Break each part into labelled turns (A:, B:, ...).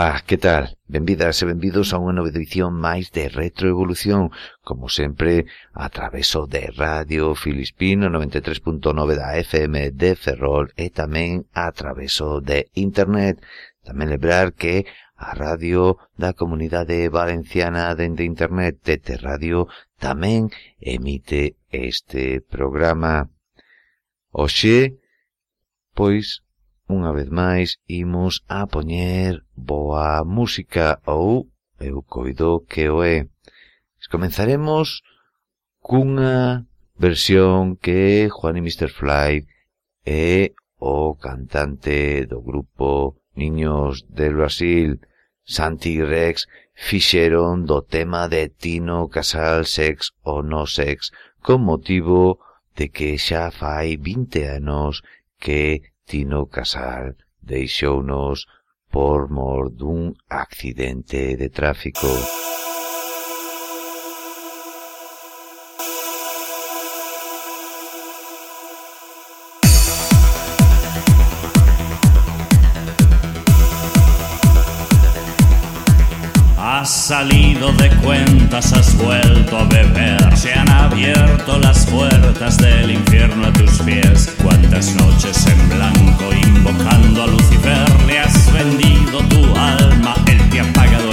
A: Ola, que tal? Benvidas e benvidos a unha nova edición máis de Retroevolución, como sempre, a traveso de Radio Filispino 93.9 da FM de Ferrol e tamén a traveso de Internet. Tamén lembrar que a radio da Comunidade Valenciana dende Internet de Radio tamén emite este programa. Oxe, pois, unha vez máis imos a poñer boa música ou eu coido que o é. Comenzaremos cunha versión que Juan y Mr. Fly é o cantante do grupo Niños del Brasil, Santi Rex, fixeron do tema de Tino Casal Sex o No Sex con motivo de que xa fai 20 anos que Tino Casal deixounos por mor dun accidente de tráfico.
B: Salido de cuentas, has vuelto a beber. Se han abierto las puertas del infierno a tus pies. Cuántas noches en blanco invocando a Lucifer le has vendido tu alma, él te ha pagado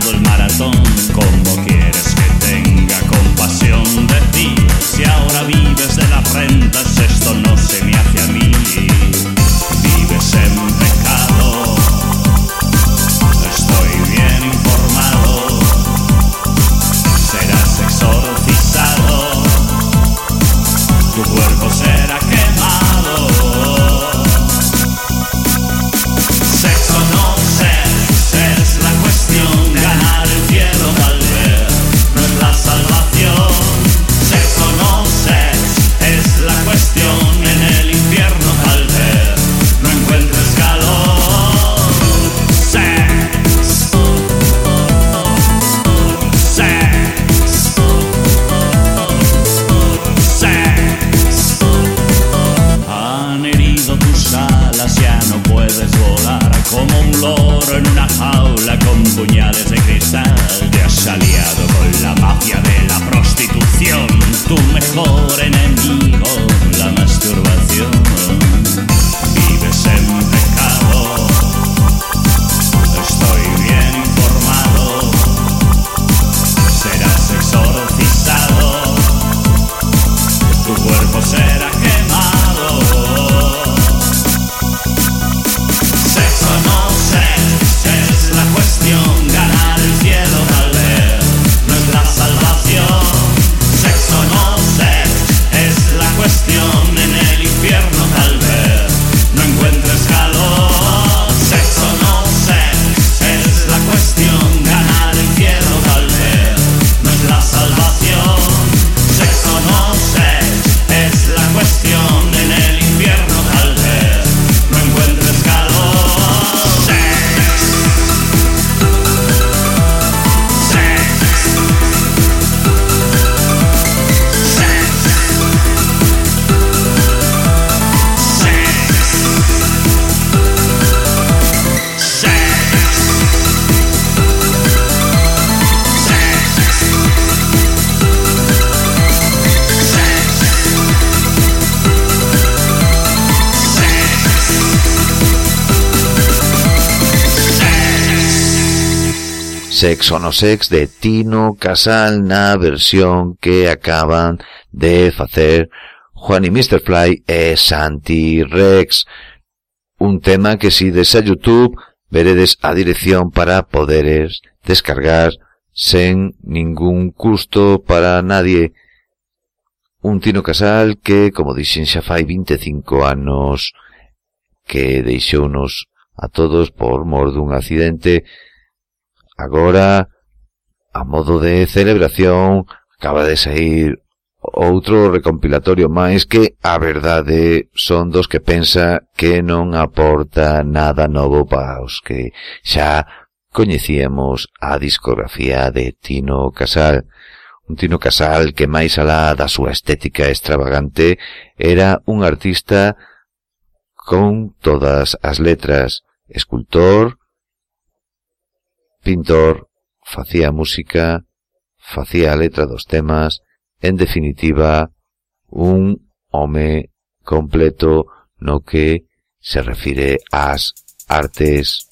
B: acabado el maratón. Sex
A: o no Sex de Tino Casal na versión que acaban de facer Juan y Mr. Fly e Santi Rex. Un tema que si des a Youtube veredes a dirección para poderes descargar sen ningún custo para nadie. Un Tino Casal que, como dixen xa fai 25 anos, que deixounos a todos por mor dun accidente Agora, a modo de celebración, acaba de sair outro recompilatorio máis que, a verdade, son dos que pensa que non aporta nada novo para os que xa coñecíamos a discografía de Tino Casal. Un Tino Casal que máis alá da súa estética extravagante era un artista con todas as letras, escultor, pintor, facía música, facía a letra dos temas, en definitiva, un home completo no que se refire ás artes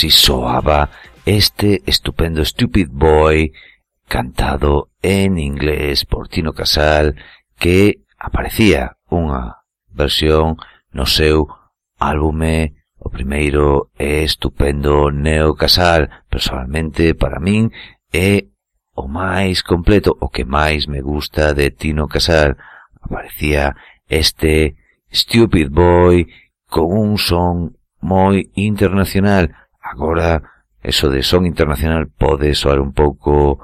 A: Así soaba este estupendo Stupid Boy cantado en inglés por Tino Casal que aparecía unha versión no seu álbume. O primeiro é estupendo Neo Casal personalmente para min é o máis completo o que máis me gusta de Tino Casal. Aparecía este Stupid Boy con un son moi internacional Agora, eso de son internacional pode soar un pouco,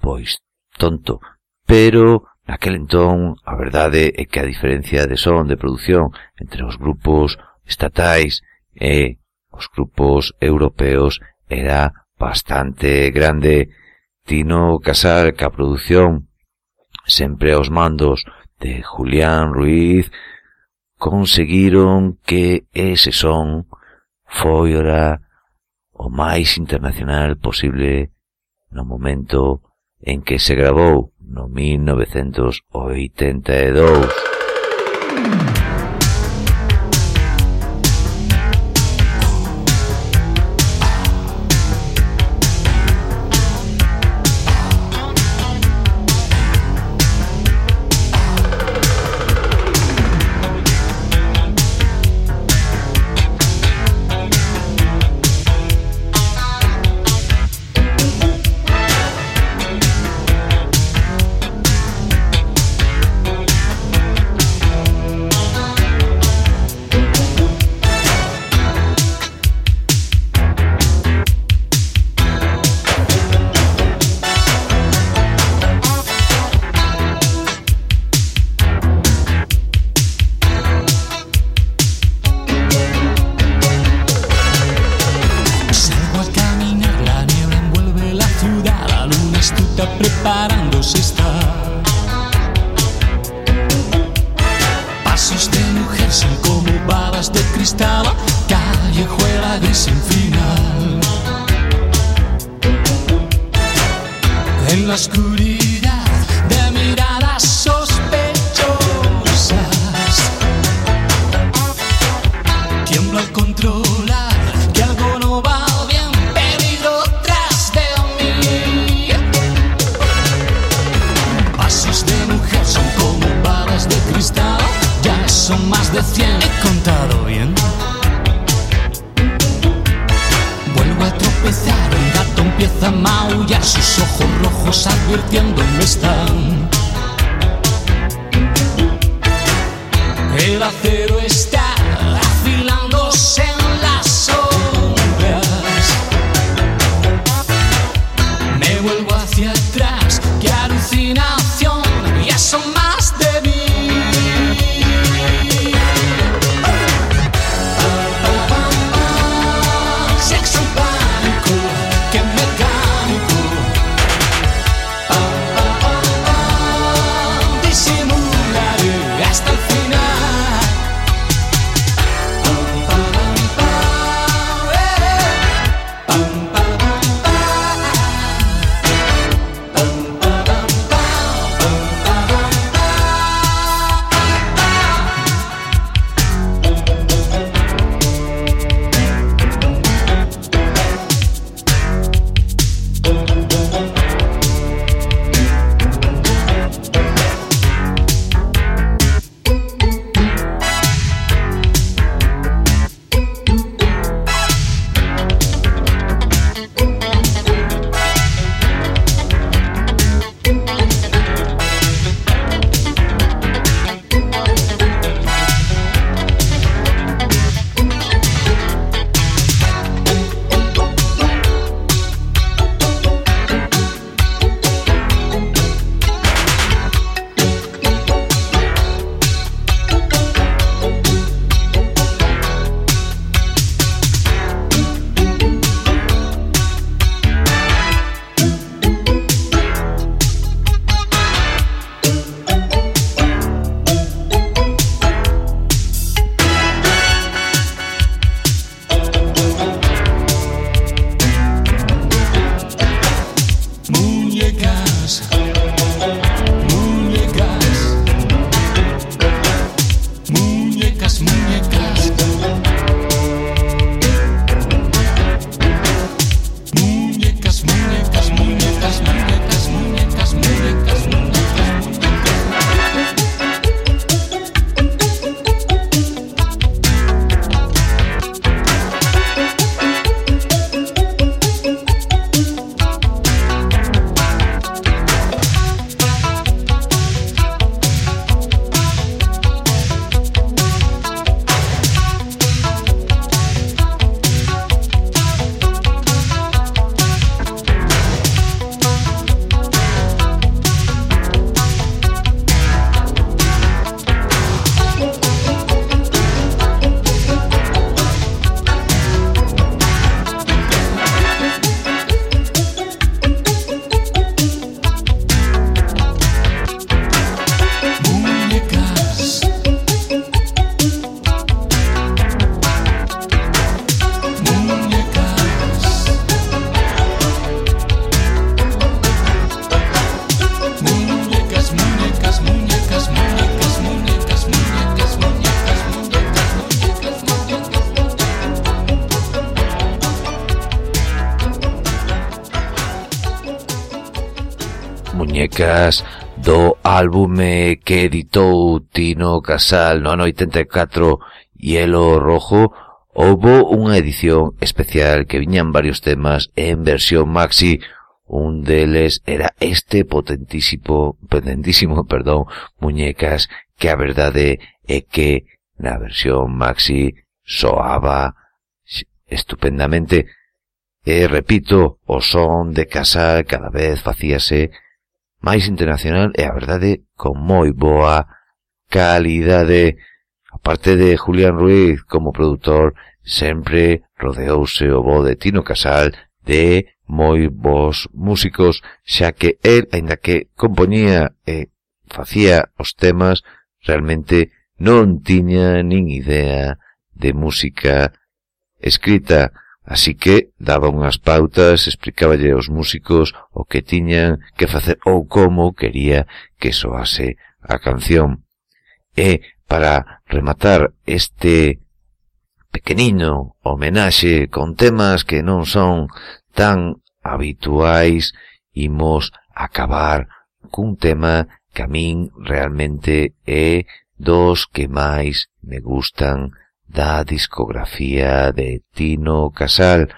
A: pois, tonto. Pero, naquel entón, a verdade é que a diferencia de son de produción entre os grupos estatais e os grupos europeos era bastante grande. Tino Casal, que a produción sempre aos mandos de Julián Ruiz, conseguiron que ese son foi ora o máis internacional posible no momento en que se grabou no 1982.
C: pasan como balas de cristal, callejuela gris sin final. En la oscuridad. sus ojos rojos advirtiéndome están. El acero está
A: Muñecas do álbume que editou Tino Casal no ano 84 Hielo Rojo houbo unha edición especial que viñan varios temas en versión maxi. Un deles era este potentísimo, potentísimo, perdón, Muñecas que a verdade é que na versión maxi soaba estupendamente. E, repito, o son de casal cada vez facíase máis internacional e, a verdade, con moi boa calidade. a parte de Julián Ruiz como produtor, sempre rodeouse o bo de Tino Casal de moi bons músicos, xa que el, aínda que compoñía e facía os temas, realmente non tiña nin idea de música escrita. Así que daba unhas pautas, explicáballe aos músicos o que tiñan que facer ou como quería que soase a canción. E, para rematar este pequenino homenaxe con temas que non son tan habituais, imos acabar cun tema que a min realmente é dos que máis me gustan da discografía de Tino Casal,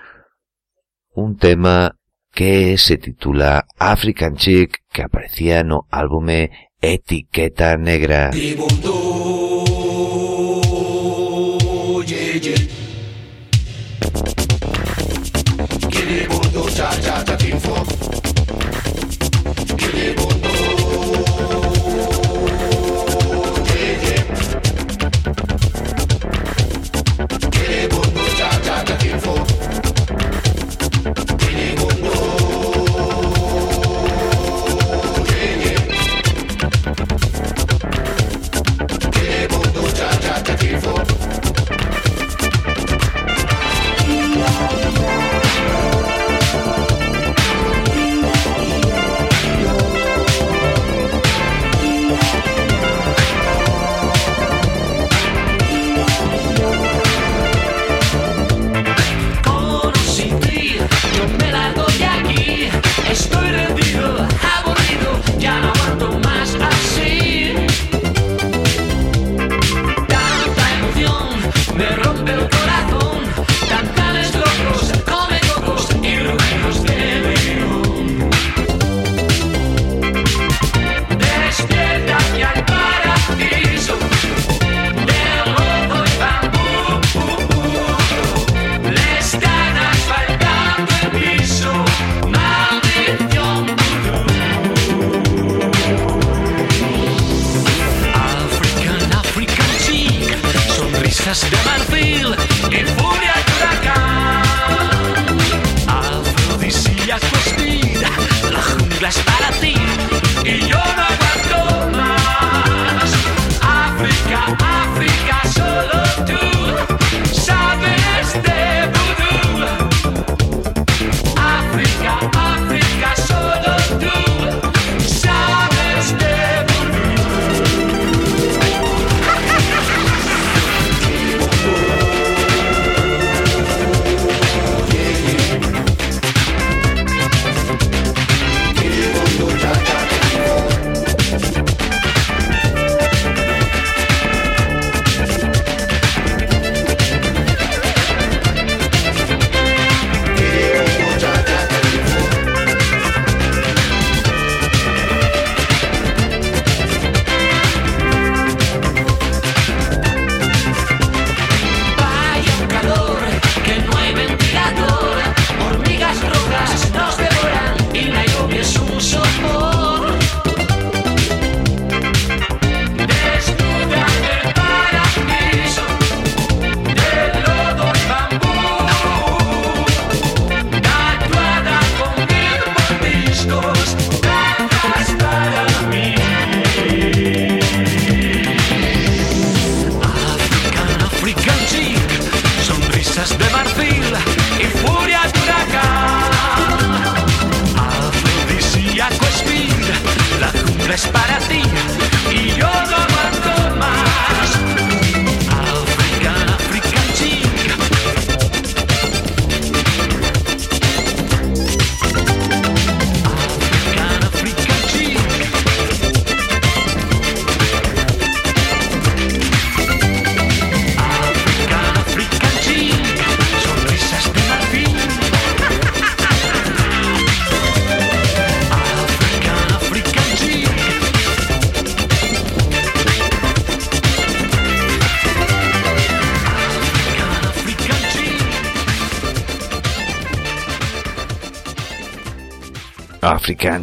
A: un tema que se titula African Chic que aparecía no álbume Etiqueta Negra.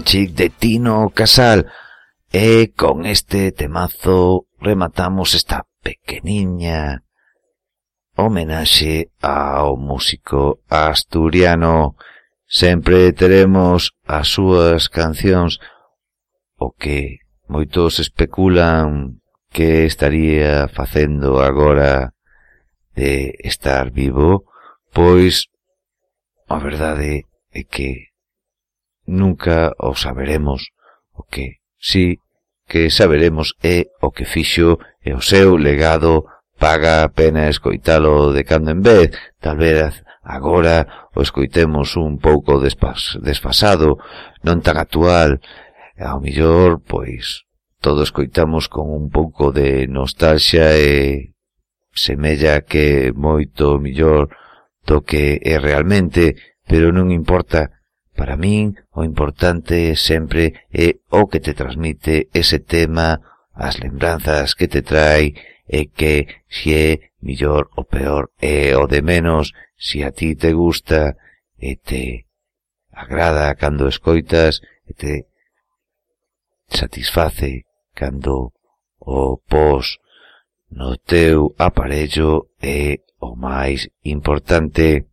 A: Chic de Tino Casal. E con este temazo rematamos esta pequeniña homenaxe ao músico asturiano. Sempre teremos as súas cancións o que moitos especulan que estaría facendo agora de estar vivo, pois a verdade é que nunca o saberemos. O que sí que saberemos é o que fixo e o seu legado paga a pena escoitalo de cando en vez. Tal vez agora o escoitemos un pouco despas, desfasado, non tan actual. E ao millor, pois, todo escoitamos con un pouco de nostalgia e semella que moito millor do que é realmente, pero non importa Para min, o importante sempre é o que te transmite ese tema, as lembranzas que te trae, e que se é millor o peor é o de menos, se a ti te gusta e te agrada cando escoitas e te satisface cando o pos no teu aparello é o máis importante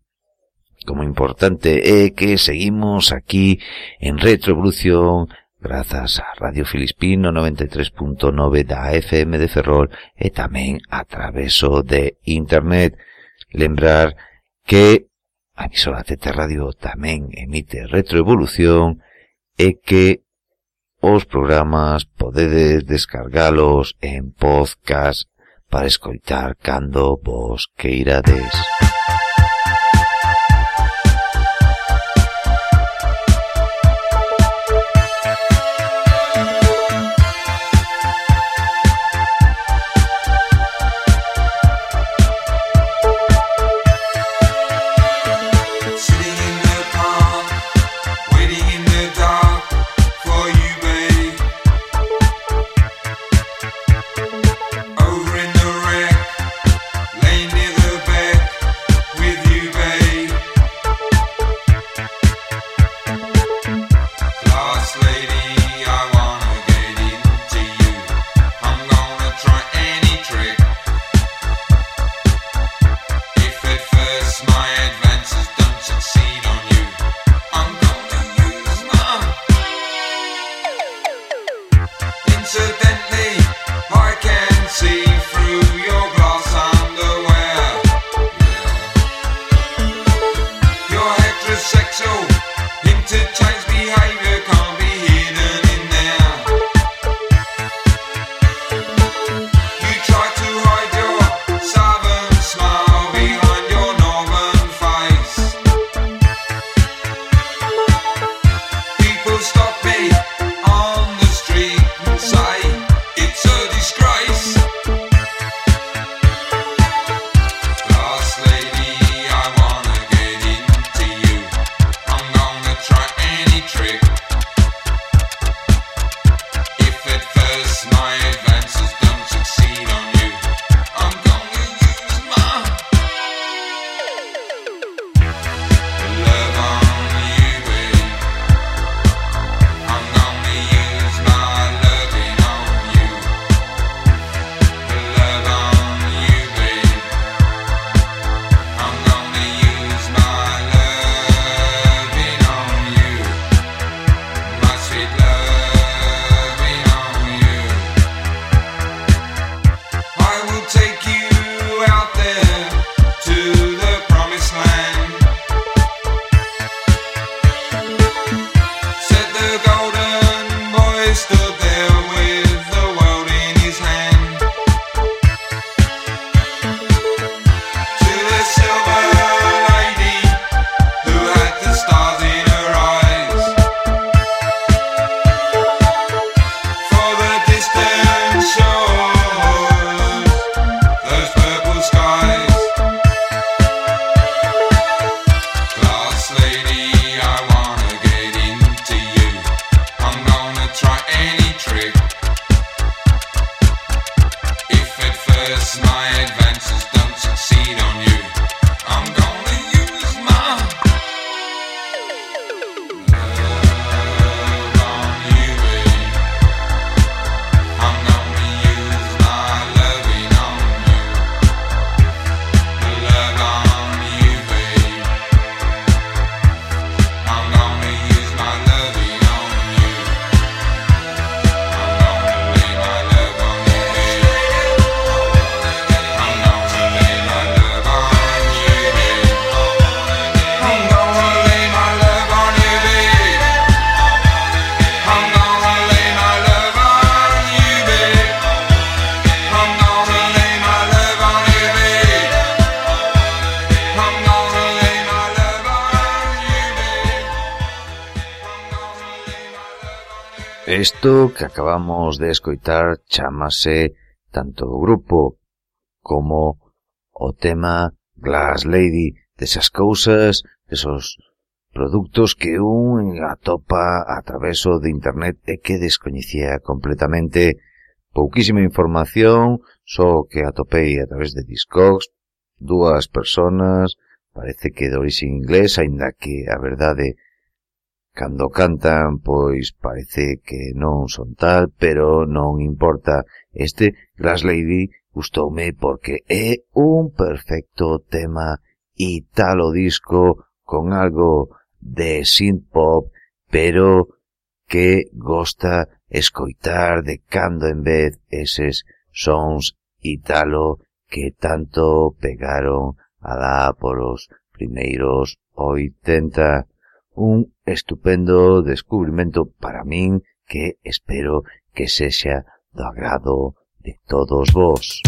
A: como importante é que seguimos aquí en Retrovolución grazas a Radio Filispino 93.9 da FM de Ferrol e tamén a traveso de Internet. Lembrar que a emisora TT Radio tamén emite retroevolución e que os programas podedes descargalos en podcast para escoitar cando vos queirades. Música Isto que acabamos de escoitar chamase tanto o grupo como o tema Glass Lady, desas cousas, esos produtos que un atopa a traveso de internet e que descoñecía completamente pouquísima información, só que atopei a través de Discogs, dúas personas, parece que de orixe inglés, aínda que a verdade Cando cantan, pois parece que non son tal, pero non importa. Este Glass Lady gustoume porque é un perfecto tema italo disco con algo de synth pop, pero que gosta escoitar de cando en vez eses sons italo que tanto pegaron alá polos primeiros 80 un estupendo descubrimento para min que espero que sexa do agrado de todos vos.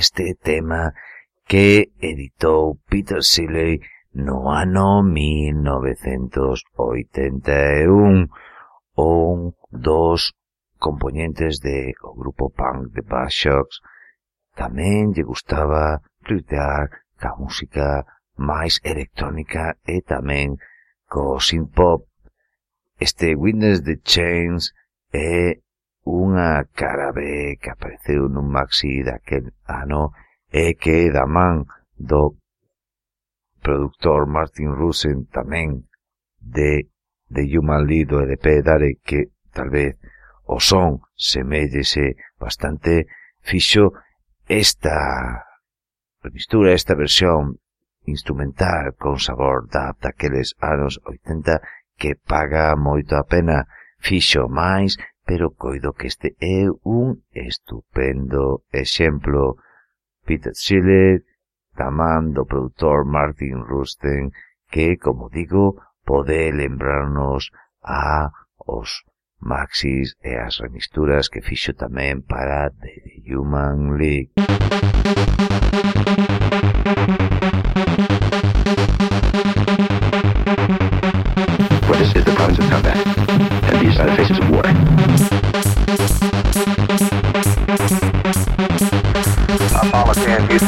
A: este tema que editou Peter Seeley no ano 1981 un dos componentes de o grupo punk de Shocks tamén lle gustaba tuitear ca música máis electrónica e tamén co synth-pop. Este Witness the Chains é Unha cara B que apareceu nun maxi daquel ano e que da man do productor Martin Rusen tamén de The Human League do EDP Dare que tal vez o son semellese bastante. Fixo esta remistura, esta versión instrumental con sabor da daqueles anos 80 que paga moito a pena. Fixo máis pero coido que este é un estupendo exemplo. Peter Schiller, tamán do produtor Martin Rusten, que, como digo, pode lembrarnos a os maxis e as remisturas que fixo tamén para The Human League. What is, is the province of combat, and these are the faces of war.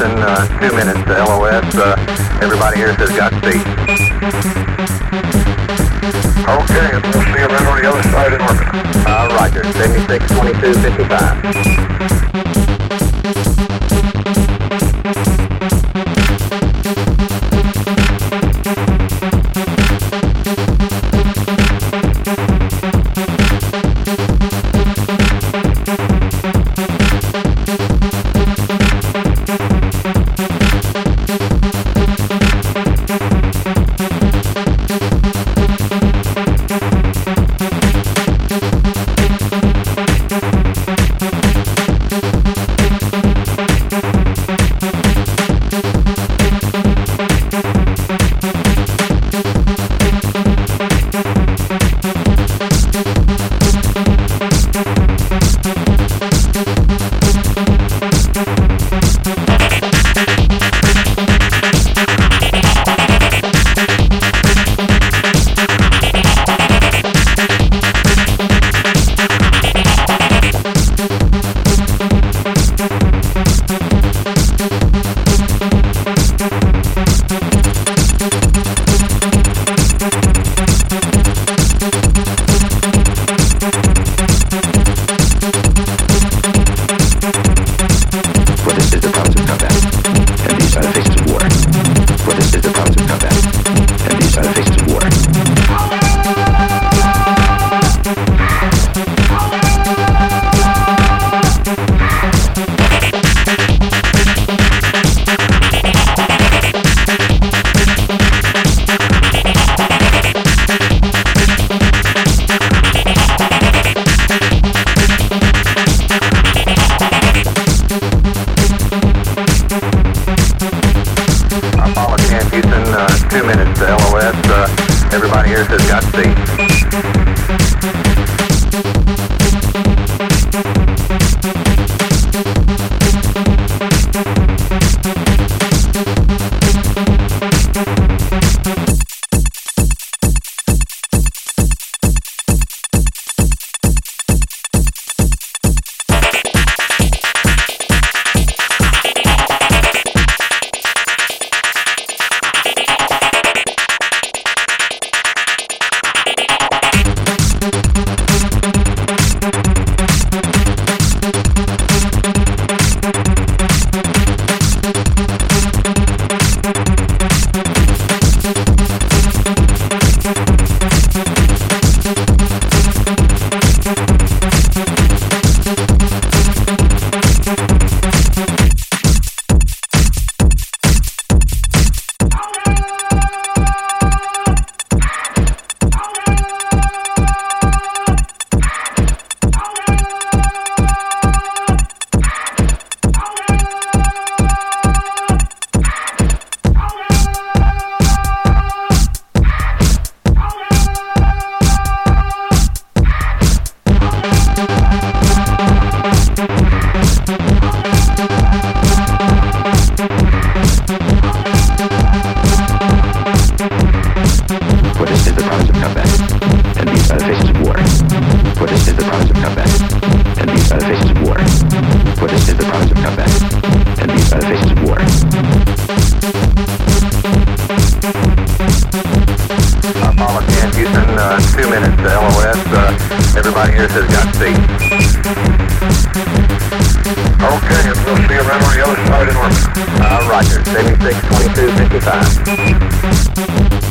A: Houston, uh, two minutes to LOS. Uh, everybody here says Godspeed. Okay, we'll see you around on the other side in orbit. Uh, roger, 76, 22,
D: 55. Thank you. combat, and these are the faces of war.
E: For this is the promise of combat, and these are the faces of war. For this is the promise of combat, and these are the faces of war.
D: I'm
E: Apollo 10, Houston, uh, two minutes, uh, LOS. Uh, everybody here says got Godspeed. Okay, and we'll see you around on the other side in orbit. Uh, roger, 762255.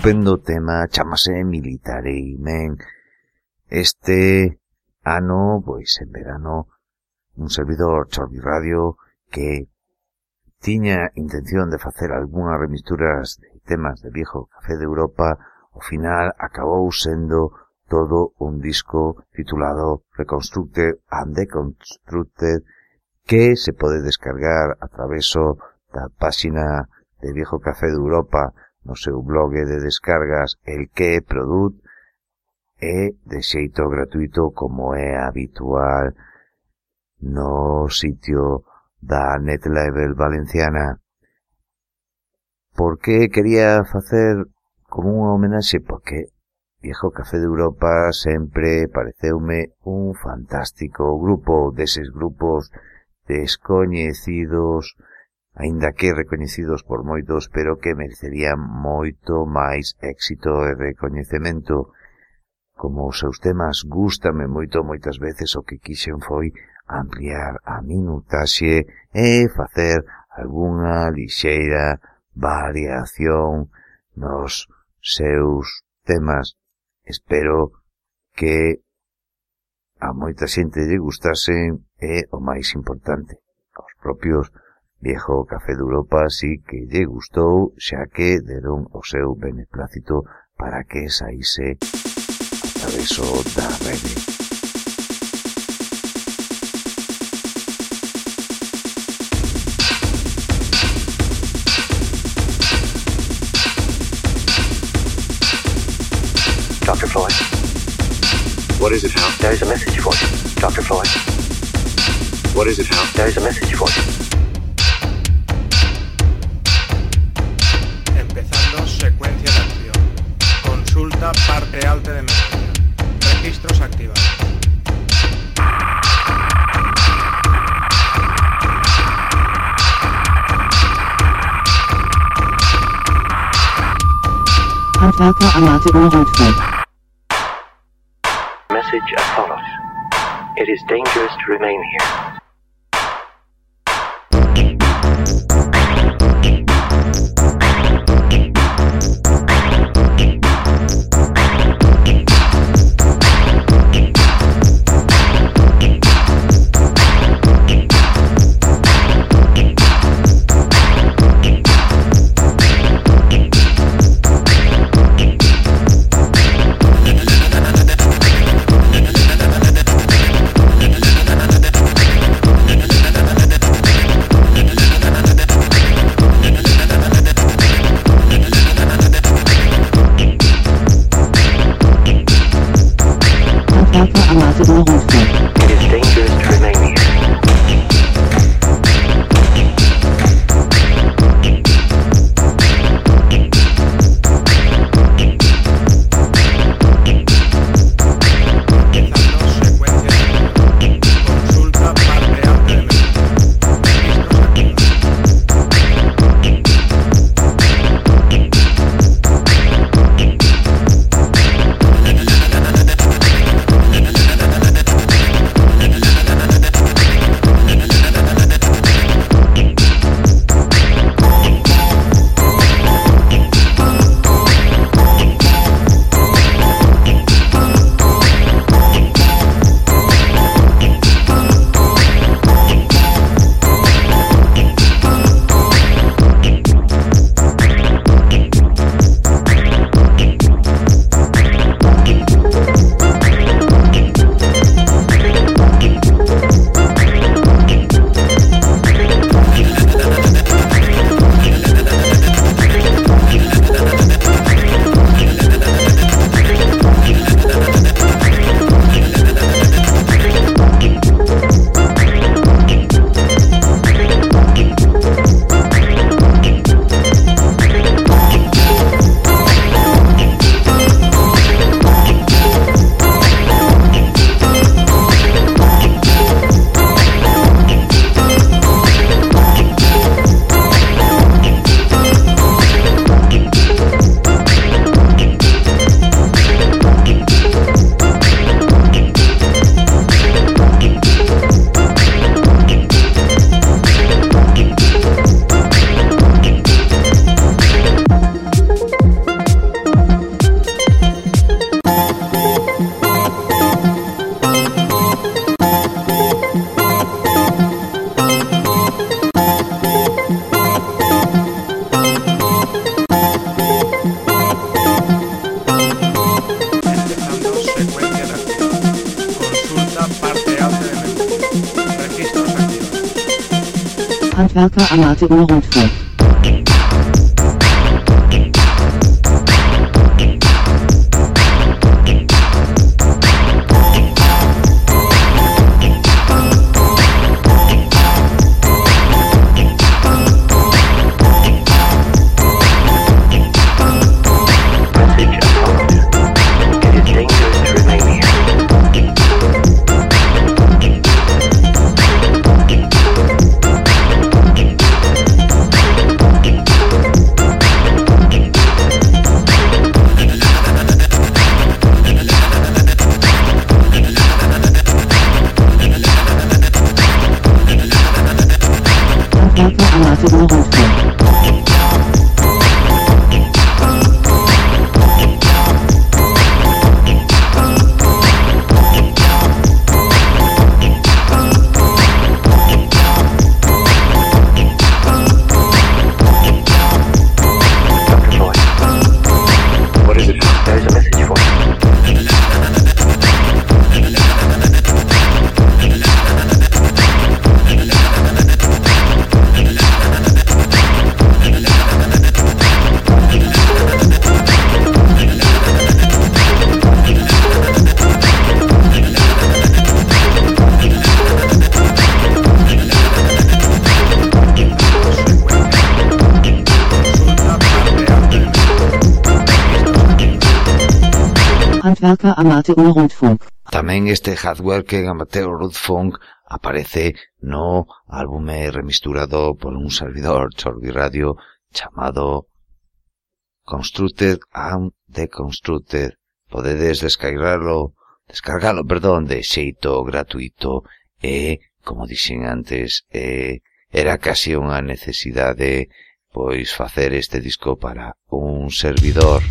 A: estupendo tema, chamase Military Men. Este ano, pois en verano, un servidor Chorbi Radio que tiña intención de facer algunhas remisturas de temas de viejo café de Europa, ao final acabou sendo todo un disco titulado Reconstructed and Deconstructed que se pode descargar a traveso da páxina de Viejo Café de Europa no seu blog de descargas el que produt e de xeito gratuito como é habitual no sitio da Netlevel Valenciana. Por que quería facer como unha homenaxe? Porque Viejo Café de Europa sempre pareceume un fantástico grupo deses grupos descoñecidos aínda que recoñecidos por moitos, pero que merecerían moito máis éxito e recoñecemento. Como os seus temas gústame moito moitas veces o que quixen foi ampliar a minutaxe e facer algunha lixeira variación nos seus temas. Espero que a moita xente lle gustasen é o máis importante, aos propios viejo Café de Europa así que lle gustou xa que deron o seu beneplácito para que saíse a traveso da rede.
E: Dr. Floyd?
F: What is it, Hal?
E: There is a message for you. Dr. Floyd?
F: What is it, Hal?
E: There is a message for you.
G: Consulta parte alta de memoria. Registros activados.
E: Message as follows. It is dangerous to remain here.
G: Quem é o nosso monstro?
H: Hardworker Amateur Rundfunk.
I: Tamén este Hardworker Amateur Rundfunk aparece no álbume remisturado por un servidor Chorbi Radio chamado Constructed and Deconstructed. Podedes descargarlo, descargalo, perdón, de xeito gratuito e, como dixen antes, e, era casi unha necesidade pois facer este disco para un servidor.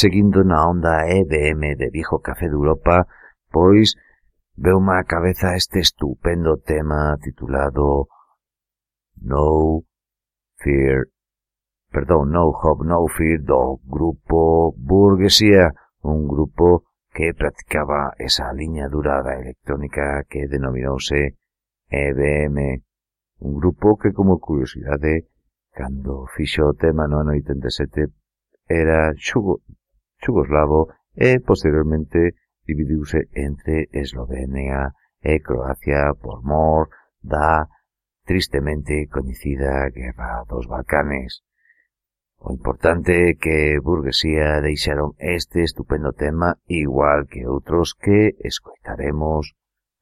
A: seguindo na onda EBM de Vijo Café de Europa, pois veuma má cabeza este estupendo tema titulado No Fear, perdón, No Hope, No Fear do grupo Burguesía, un grupo que practicaba esa liña durada electrónica que denominouse EBM, un grupo que como curiosidade, cando fixo o tema no ano 87, era xugo, xugoslavo e posteriormente dividiuse entre Eslovenia e Croacia por mor da tristemente coñecida Guerra dos Balcanes. O importante é que burguesía deixaron este estupendo tema igual que outros que escoitaremos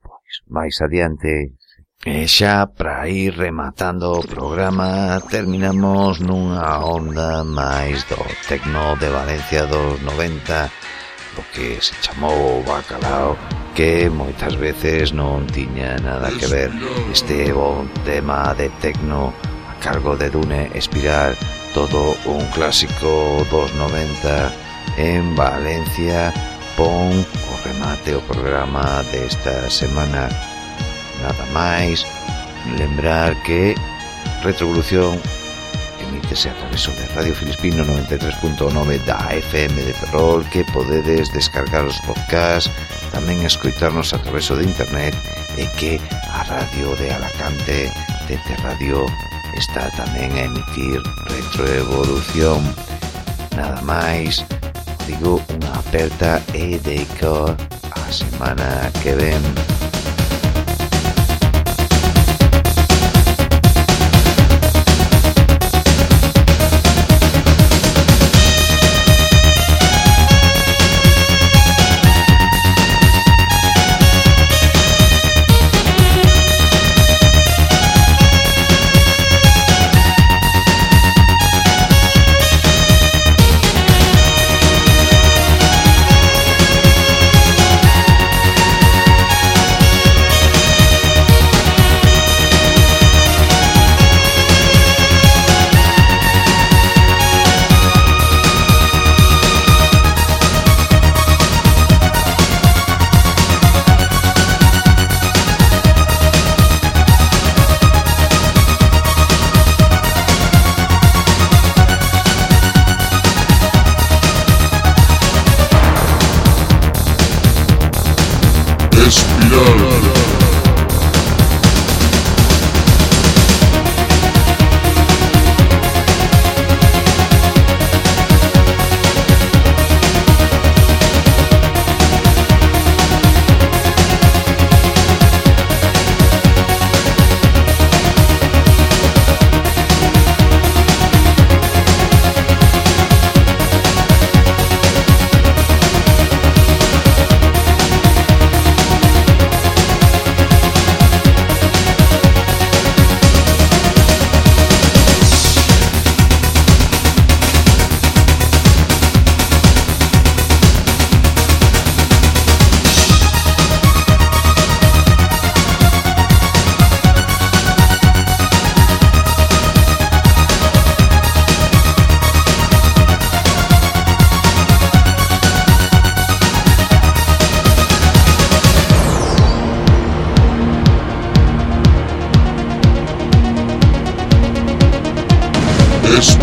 A: pois máis adiante E xa para ir rematando o programa terminamos nunha onda máis do Tecno de Valencia dos 90 do que se chamou o bacalao que moitas veces non tiña nada que ver. Este bon tema de Tecno a cargo de Dune Espiral todo un clásico dos 90 en Valencia. Pon o remate o programa desta semana nada máis lembrar que Retrovolución emítese a través de Radio Filispino 93.9 da FM de Ferrol que podedes descargar os podcasts tamén escoitarnos a través de internet e que a radio de Alacante de Terradio está tamén a emitir Retroevolución nada máis digo unha aperta e deico a semana que ven.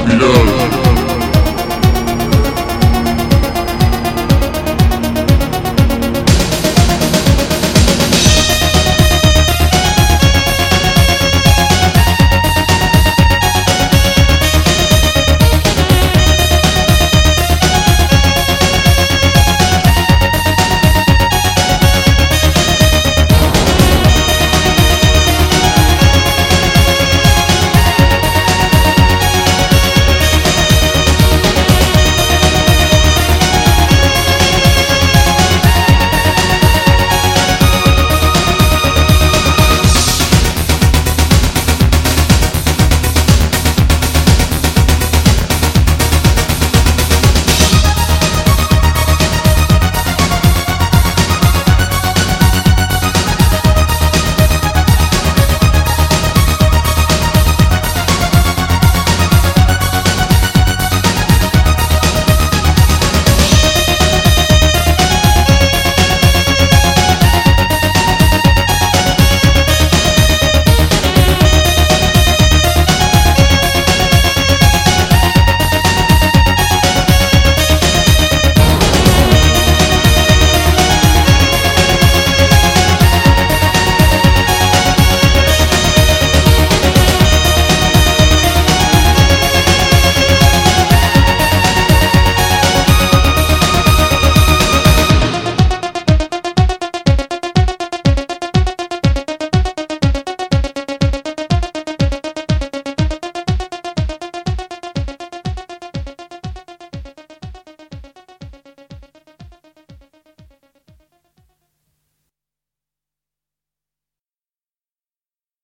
J: Milagro.